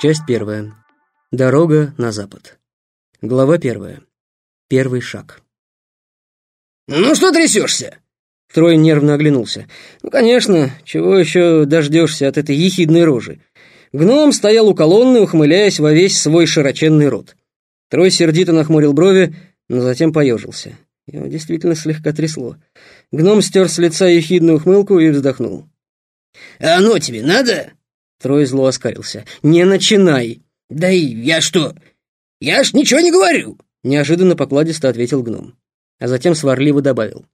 Часть первая. Дорога на запад. Глава первая. Первый шаг. «Ну что трясешься?» Трой нервно оглянулся. «Ну, конечно, чего еще дождешься от этой ехидной рожи?» Гном стоял у колонны, ухмыляясь во весь свой широченный рот. Трой сердито нахмурил брови, но затем поежился. Его действительно слегка трясло. Гном стер с лица ехидную ухмылку и вздохнул. «А оно тебе надо?» Трой зло оскарился. «Не начинай!» «Да и я что? Я ж ничего не говорю!» Неожиданно покладисто ответил гном. А затем сварливо добавил.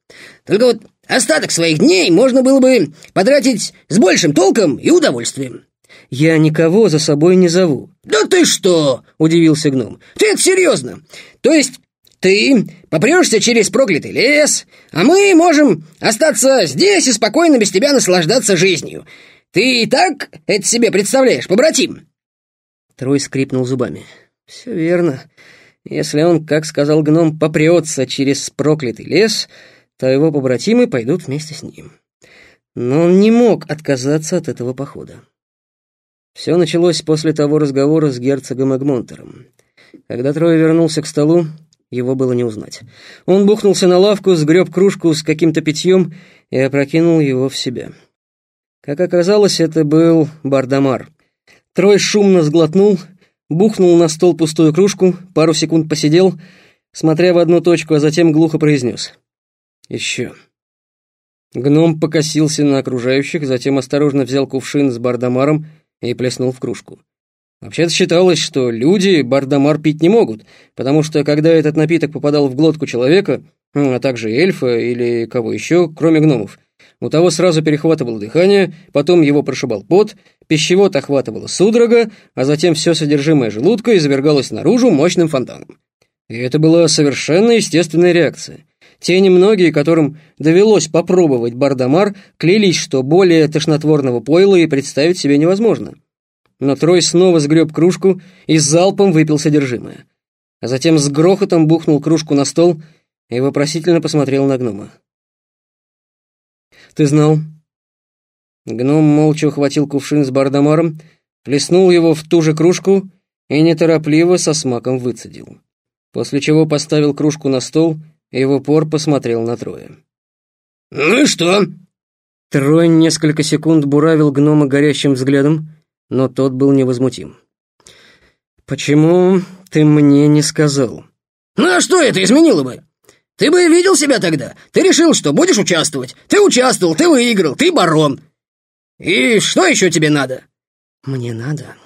«Только вот остаток своих дней можно было бы потратить с большим толком и удовольствием». «Я никого за собой не зову». «Да ты что?» — удивился гном. «Ты это серьезно? То есть ты попрешься через проклятый лес, а мы можем остаться здесь и спокойно без тебя наслаждаться жизнью. Ты и так это себе представляешь, побратим?» Трой скрипнул зубами. «Все верно. Если он, как сказал гном, попрется через проклятый лес, то его побратимы пойдут вместе с ним. Но он не мог отказаться от этого похода. Все началось после того разговора с герцогом Эгмонтером. Когда Трой вернулся к столу, его было не узнать. Он бухнулся на лавку, сгреб кружку с каким-то питьем и опрокинул его в себя. Как оказалось, это был Бардамар. Трой шумно сглотнул, бухнул на стол пустую кружку, пару секунд посидел, смотря в одну точку, а затем глухо произнес. «Еще». Гном покосился на окружающих, затем осторожно взял кувшин с бардамаром и плеснул в кружку. Вообще-то считалось, что люди бардамар пить не могут, потому что когда этот напиток попадал в глотку человека, а также эльфа или кого еще, кроме гномов, у того сразу перехватывало дыхание, потом его прошибал пот, пищевод охватывало судорога, а затем все содержимое желудка извергалось наружу мощным фонтаном. И это была совершенно естественная реакция. Те немногие, которым довелось попробовать бардамар, клялись, что более тошнотворного пойла и представить себе невозможно. Но Трой снова сгреб кружку и залпом выпил содержимое. А затем с грохотом бухнул кружку на стол и вопросительно посмотрел на гнома. «Ты знал?» Гном молча ухватил кувшин с бардамаром, плеснул его в ту же кружку и неторопливо со смаком выцедил. После чего поставил кружку на стол и в упор посмотрел на Троя. «Ну и что?» Трой несколько секунд буравил гнома горящим взглядом, но тот был невозмутим. «Почему ты мне не сказал?» «Ну а что это изменило бы? Ты бы видел себя тогда. Ты решил, что будешь участвовать. Ты участвовал, ты выиграл, ты барон. И что еще тебе надо?» «Мне надо.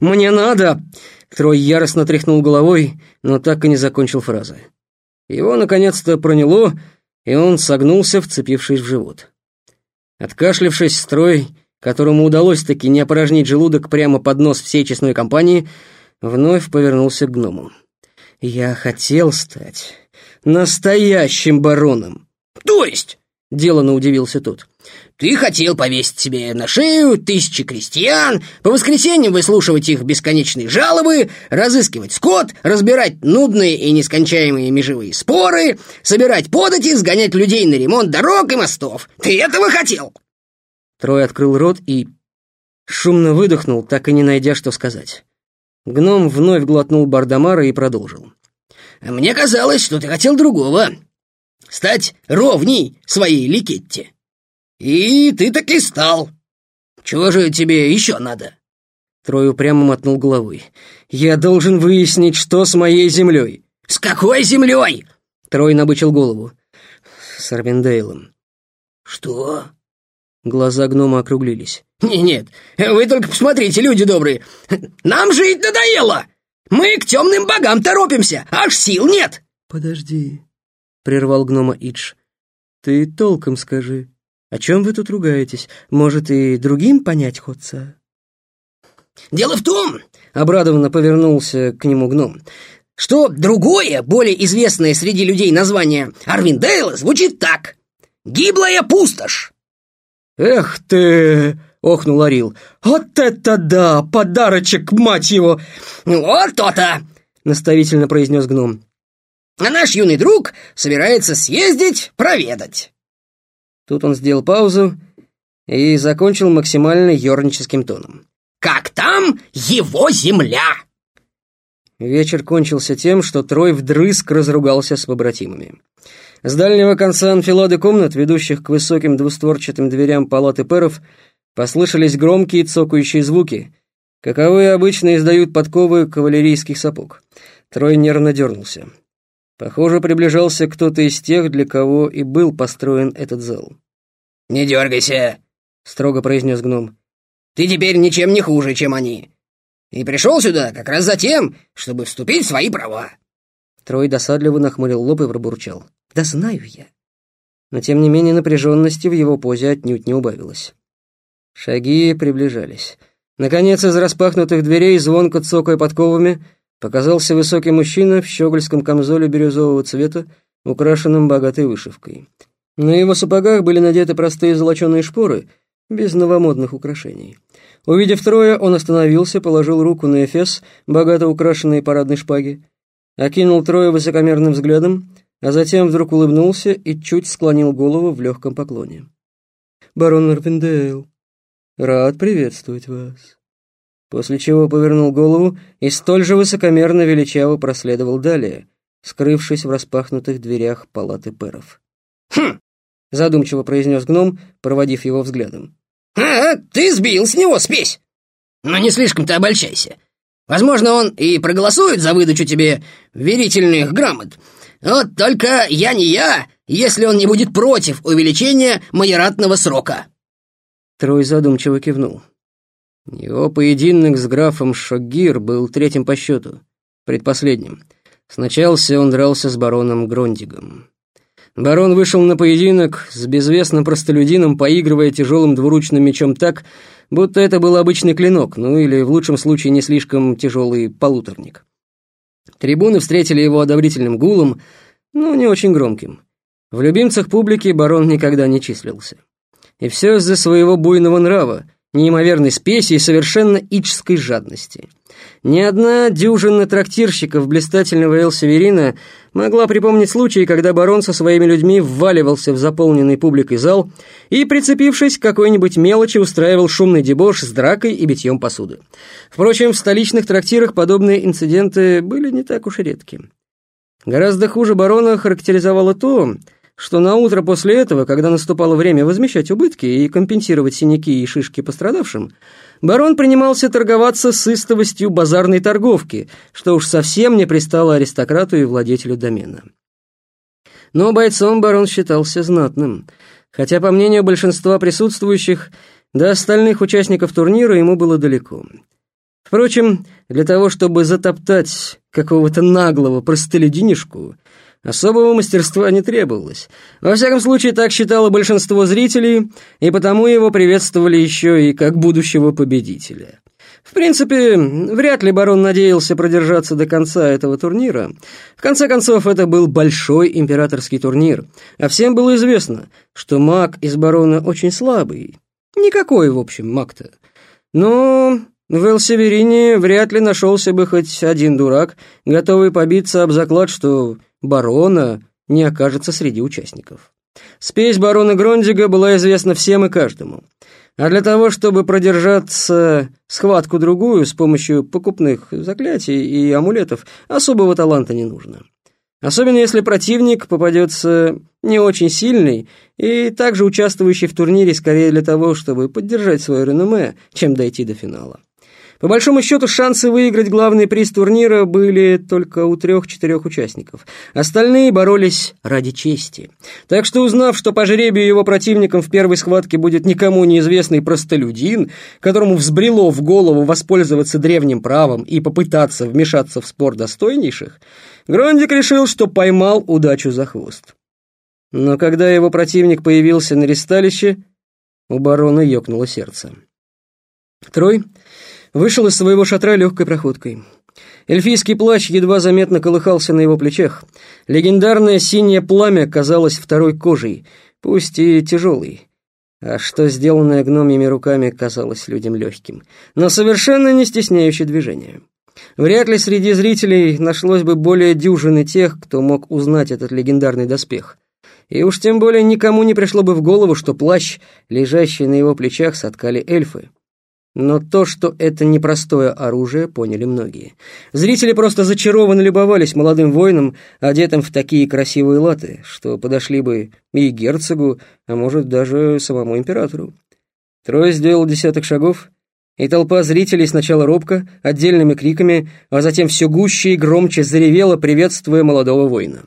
Мне надо!» Трой яростно тряхнул головой, но так и не закончил фразы. Его наконец-то проняло, и он согнулся, вцепившись в живот. Откашлившись, строй, которому удалось таки не опорожнить желудок прямо под нос всей честной компании, вновь повернулся к гному. «Я хотел стать настоящим бароном». «То есть?» — делано удивился тот. «Ты хотел повесить себе на шею тысячи крестьян, по воскресеньям выслушивать их бесконечные жалобы, разыскивать скот, разбирать нудные и нескончаемые межевые споры, собирать подати, сгонять людей на ремонт дорог и мостов. Ты этого хотел?» Трой открыл рот и шумно выдохнул, так и не найдя, что сказать. Гном вновь глотнул Бардамара и продолжил. «Мне казалось, что ты хотел другого. Стать ровней своей Ликетте. И ты так и стал. Чего же тебе еще надо?» Трой упрямо мотнул головой. «Я должен выяснить, что с моей землей». «С какой землей?» Трой набычил голову. «С Арвиндейлом». «Что?» Глаза гнома округлились. «Нет, вы только посмотрите, люди добрые. Нам жить надоело. Мы к темным богам торопимся, аж сил нет». «Подожди», — прервал гнома Идж. «Ты толком скажи, о чем вы тут ругаетесь? Может, и другим понять ходца?» «Дело в том», — обрадованно повернулся к нему гном, «что другое, более известное среди людей название Арвиндейла звучит так. «Гиблая пустошь». «Эх ты!» — охнул Орил. «Вот это да! Подарочек, мать его!» «Вот то-то!» — наставительно произнес гном. «А наш юный друг собирается съездить, проведать». Тут он сделал паузу и закончил максимально ерническим тоном. как там его земля!» Вечер кончился тем, что Трой вдрызг разругался с побратимами. С дальнего конца анфилады комнат, ведущих к высоким двустворчатым дверям палаты перов, послышались громкие цокающие звуки, каковые обычно издают подковы кавалерийских сапог. Трой нервно дернулся. Похоже, приближался кто-то из тех, для кого и был построен этот зал. «Не дергайся», — строго произнес гном. «Ты теперь ничем не хуже, чем они. И пришел сюда как раз за тем, чтобы вступить в свои права». Трой досадливо нахмурил лоб и пробурчал. «Да знаю я». Но тем не менее напряженности в его позе отнюдь не убавилось. Шаги приближались. Наконец, из распахнутых дверей, звонко цокая подковами, показался высокий мужчина в щегольском камзоле бирюзового цвета, украшенном богатой вышивкой. На его сапогах были надеты простые золоченые шпоры, без новомодных украшений. Увидев Троя, он остановился, положил руку на эфес, богато украшенной парадной шпаги, окинул Троя высокомерным взглядом, а затем вдруг улыбнулся и чуть склонил голову в легком поклоне. «Барон Норпендейл, рад приветствовать вас». После чего повернул голову и столь же высокомерно величаво проследовал далее, скрывшись в распахнутых дверях палаты перов. «Хм!» — задумчиво произнес гном, проводив его взглядом. «А, ты сбил с него спесь! Но не слишком-то обольщайся. Возможно, он и проголосует за выдачу тебе верительных грамот. Вот только я не я, если он не будет против увеличения майоратного срока». Трой задумчиво кивнул. Его поединок с графом Шоггир был третьим по счету, предпоследним. Сначала он дрался с бароном Грондигом. Барон вышел на поединок с безвестным простолюдином, поигрывая тяжелым двуручным мечом так, будто это был обычный клинок, ну или в лучшем случае не слишком тяжелый полуторник. Трибуны встретили его одобрительным гулом, но не очень громким. В любимцах публики барон никогда не числился. И все из-за своего буйного нрава, неимоверной спеси и совершенно ичской жадности. Ни одна дюжина трактирщиков блистательного Эл-Северина могла припомнить случай, когда барон со своими людьми вваливался в заполненный публикой зал и, прицепившись к какой-нибудь мелочи, устраивал шумный дебош с дракой и битьем посуды. Впрочем, в столичных трактирах подобные инциденты были не так уж и редки. Гораздо хуже барона характеризовало то, что на утро после этого, когда наступало время возмещать убытки и компенсировать синяки и шишки пострадавшим, барон принимался торговаться с истовостью базарной торговки, что уж совсем не пристало аристократу и владетелю домена. Но бойцом барон считался знатным, хотя, по мнению большинства присутствующих, до остальных участников турнира ему было далеко. Впрочем, для того, чтобы затоптать какого-то наглого простолюдинишку, Особого мастерства не требовалось. Во всяком случае, так считало большинство зрителей, и потому его приветствовали еще и как будущего победителя. В принципе, вряд ли барон надеялся продержаться до конца этого турнира. В конце концов, это был большой императорский турнир, а всем было известно, что маг из барона очень слабый. Никакой, в общем, маг-то. Но в Элсеверине вряд ли нашелся бы хоть один дурак, готовый побиться об заклад, что барона не окажется среди участников. Спесь барона Грондига была известна всем и каждому. А для того, чтобы продержаться схватку-другую с помощью покупных заклятий и амулетов, особого таланта не нужно. Особенно если противник попадется не очень сильный и также участвующий в турнире скорее для того, чтобы поддержать свое реноме, чем дойти до финала. По большому счету, шансы выиграть главный приз турнира были только у трех-четырех участников. Остальные боролись ради чести. Так что, узнав, что по жребию его противником в первой схватке будет никому неизвестный простолюдин, которому взбрело в голову воспользоваться древним правом и попытаться вмешаться в спор достойнейших, Грондик решил, что поймал удачу за хвост. Но когда его противник появился на ристалище, у барона ёкнуло сердце. Трой вышел из своего шатра легкой проходкой. Эльфийский плащ едва заметно колыхался на его плечах. Легендарное синее пламя казалось второй кожей, пусть и тяжелой. А что сделанное гномьими руками казалось людям легким, но совершенно не стесняющее движения. Вряд ли среди зрителей нашлось бы более дюжины тех, кто мог узнать этот легендарный доспех. И уж тем более никому не пришло бы в голову, что плащ, лежащий на его плечах, соткали эльфы. Но то, что это непростое оружие, поняли многие. Зрители просто зачарованно любовались молодым воином, одетым в такие красивые латы, что подошли бы и герцогу, а может даже самому императору. Трой сделал десяток шагов, и толпа зрителей сначала робко, отдельными криками, а затем все гуще и громче заревела, приветствуя молодого воина.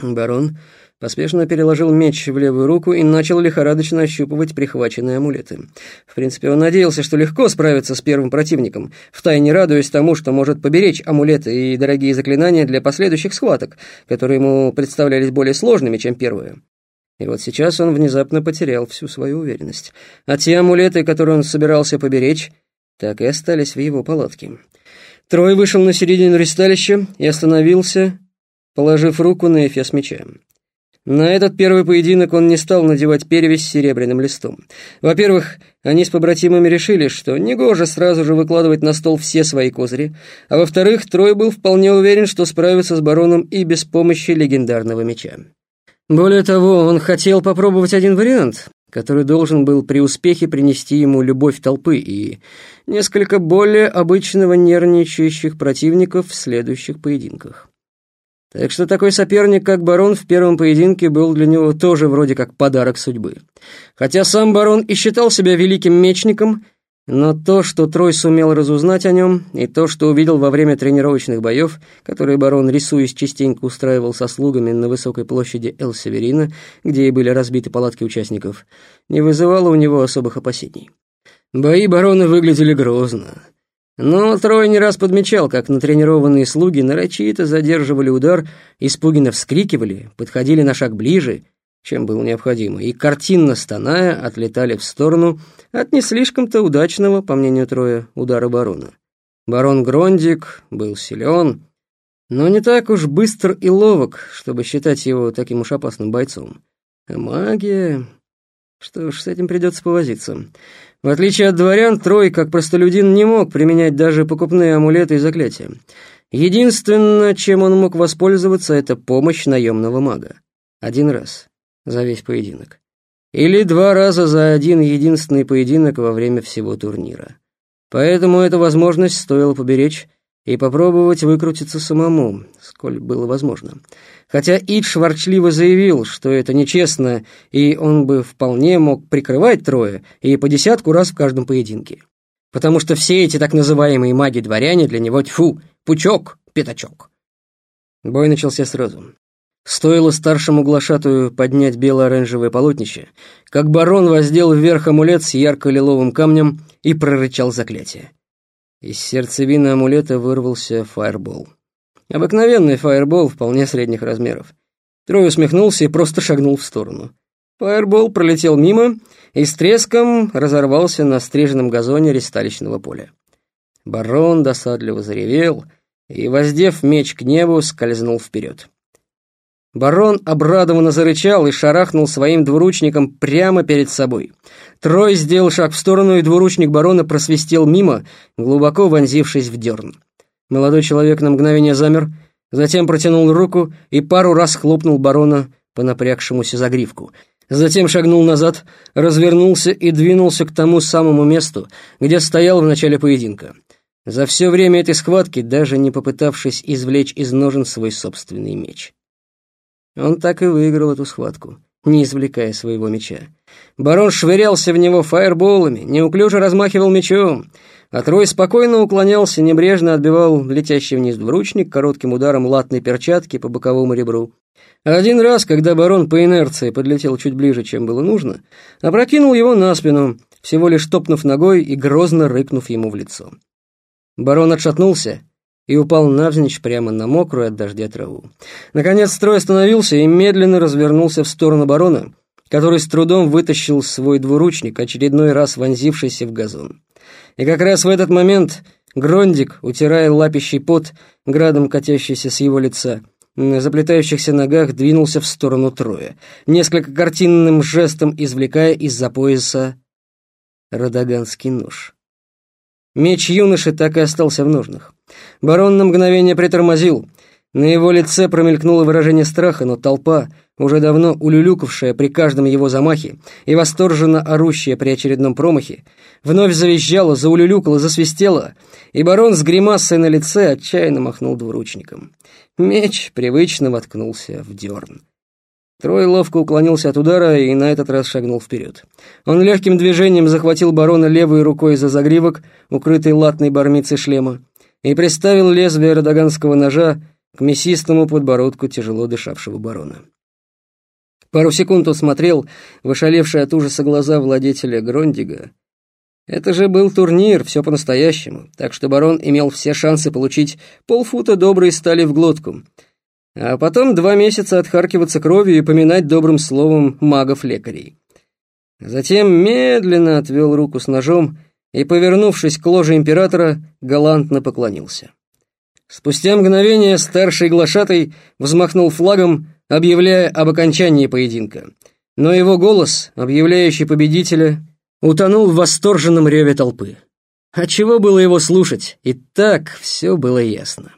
Барон поспешно переложил меч в левую руку и начал лихорадочно ощупывать прихваченные амулеты. В принципе, он надеялся, что легко справится с первым противником, втайне радуясь тому, что может поберечь амулеты и дорогие заклинания для последующих схваток, которые ему представлялись более сложными, чем первые. И вот сейчас он внезапно потерял всю свою уверенность. А те амулеты, которые он собирался поберечь, так и остались в его палатке. Трой вышел на середину ристалища и остановился, положив руку на эфес меча. На этот первый поединок он не стал надевать перевязь с серебряным листом. Во-первых, они с побратимами решили, что негоже сразу же выкладывать на стол все свои козыри, а во-вторых, Трой был вполне уверен, что справится с бароном и без помощи легендарного меча. Более того, он хотел попробовать один вариант, который должен был при успехе принести ему любовь толпы и несколько более обычного нервничающих противников в следующих поединках. Так что такой соперник, как барон, в первом поединке был для него тоже вроде как подарок судьбы. Хотя сам барон и считал себя великим мечником, но то, что Трой сумел разузнать о нем, и то, что увидел во время тренировочных боев, которые барон, рисуясь, частенько устраивал со слугами на высокой площади Эл-Северина, где и были разбиты палатки участников, не вызывало у него особых опасений. Бои барона выглядели грозно. Но Трой не раз подмечал, как натренированные слуги нарочито задерживали удар, испуганно вскрикивали, подходили на шаг ближе — чем было необходимо, и, картинно стоная, отлетали в сторону от не слишком-то удачного, по мнению Троя, удара барона. Барон Грондик был силен, но не так уж быстр и ловок, чтобы считать его таким уж опасным бойцом. А магия... Что ж, с этим придется повозиться. В отличие от дворян, Трой, как простолюдин, не мог применять даже покупные амулеты и заклятия. Единственное, чем он мог воспользоваться, это помощь наемного мага. Один раз за весь поединок. Или два раза за один единственный поединок во время всего турнира. Поэтому эту возможность стоило поберечь и попробовать выкрутиться самому, сколь было возможно. Хотя Идж ворчливо заявил, что это нечестно, и он бы вполне мог прикрывать трое и по десятку раз в каждом поединке. Потому что все эти так называемые маги-дворяне для него тьфу, пучок, пятачок. Бой начался сразу. Стоило старшему глашатую поднять бело-оранжевое полотнище, как барон воздел вверх амулет с ярко-лиловым камнем и прорычал заклятие. Из сердцевины амулета вырвался фаербол. Обыкновенный фаербол вполне средних размеров. Трой усмехнулся и просто шагнул в сторону. Фаербол пролетел мимо и с треском разорвался на стриженном газоне ристалищного поля. Барон досадливо заревел и, воздев меч к небу, скользнул вперед. Барон обрадованно зарычал и шарахнул своим двуручником прямо перед собой. Трой сделал шаг в сторону, и двуручник барона просвистел мимо, глубоко вонзившись в дерн. Молодой человек на мгновение замер, затем протянул руку и пару раз хлопнул барона по напрягшемуся загривку. Затем шагнул назад, развернулся и двинулся к тому самому месту, где стоял в начале поединка. За все время этой схватки, даже не попытавшись извлечь из ножен свой собственный меч. Он так и выиграл эту схватку, не извлекая своего меча. Барон швырялся в него фаерболами, неуклюже размахивал мечом, а Трой спокойно уклонялся, небрежно отбивал летящий вниз двуручник коротким ударом латной перчатки по боковому ребру. Один раз, когда барон по инерции подлетел чуть ближе, чем было нужно, опрокинул его на спину, всего лишь топнув ногой и грозно рыкнув ему в лицо. Барон отшатнулся, и упал навзничь прямо на мокрую от дождя траву. Наконец строй остановился и медленно развернулся в сторону барона, который с трудом вытащил свой двуручник, очередной раз вонзившийся в газон. И как раз в этот момент Грондик, утирая лапищий пот, градом катящийся с его лица, на заплетающихся ногах двинулся в сторону Троя, несколько картинным жестом извлекая из-за пояса родоганский нож. Меч юноши так и остался в ножнах. Барон на мгновение притормозил. На его лице промелькнуло выражение страха, но толпа, уже давно улюлюкавшая при каждом его замахе и восторженно орущая при очередном промахе, вновь завизжала, заулюлюкала, засвистела, и барон с гримасой на лице отчаянно махнул двуручником. Меч привычно воткнулся в дерн. Трой ловко уклонился от удара и на этот раз шагнул вперед. Он легким движением захватил барона левой рукой за загривок, укрытый латной бармицей шлема, и приставил лезвие родоганского ножа к мясистому подбородку тяжело дышавшего барона. Пару секунд он смотрел в ошалевшие от ужаса глаза владетеля Грондига. Это же был турнир, все по-настоящему, так что барон имел все шансы получить полфута доброй стали в глотку, а потом два месяца отхаркиваться кровью и поминать добрым словом магов-лекарей. Затем медленно отвел руку с ножом и, повернувшись к ложе императора, галантно поклонился. Спустя мгновение старший глашатай взмахнул флагом, объявляя об окончании поединка. Но его голос, объявляющий победителя, утонул в восторженном реве толпы. А чего было его слушать? И так все было ясно.